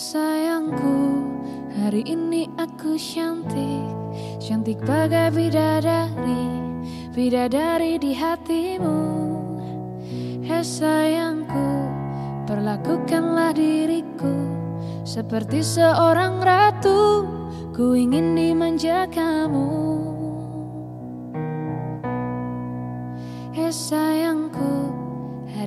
sayangku, hari ini aku cantik Cantik bagai bidadari, bidadari di hatimu. Hei sayangku, perlakukanlah diriku Seperti seorang ratu, ku ingin dimanja kamu Hei sayangku,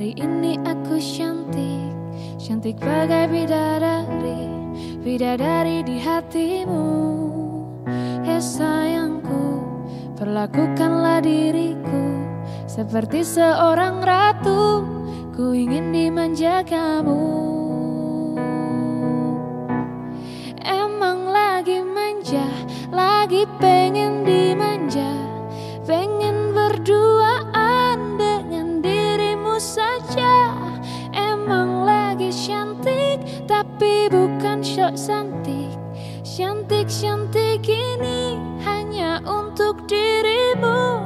hari ini aku cantik Cantik bagai bidadari Bidadari di hatimu. Hei sayangku Perlakukanlah diriku Seperti seorang ratu Ku ingin dimanja kamu Emang lagi manja Lagi pengen dimanja tapi bukan sok cantik. Cantik-cantik ini hanya untuk dirimu.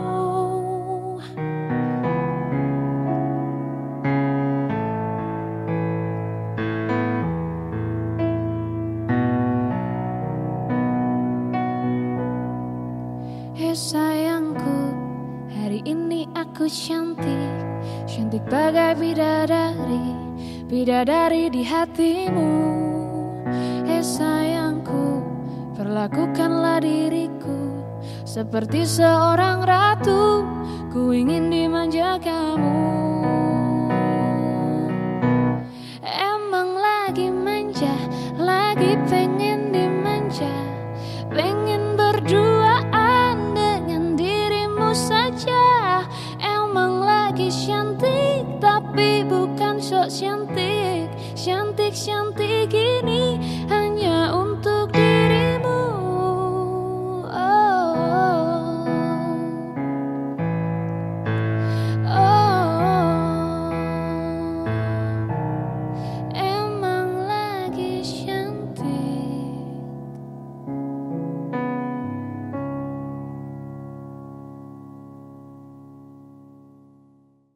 Hei sayangku, hari ini aku cantik. Cantik bagai bidadari, bidadari di hatimu. Hei sayangku, perlakukanlah diriku Seperti seorang ratu, ku ingin dimanja kamu. Emang lagi manja, lagi pengen cantik tapi bukan sok cantik Cantik-cantik ini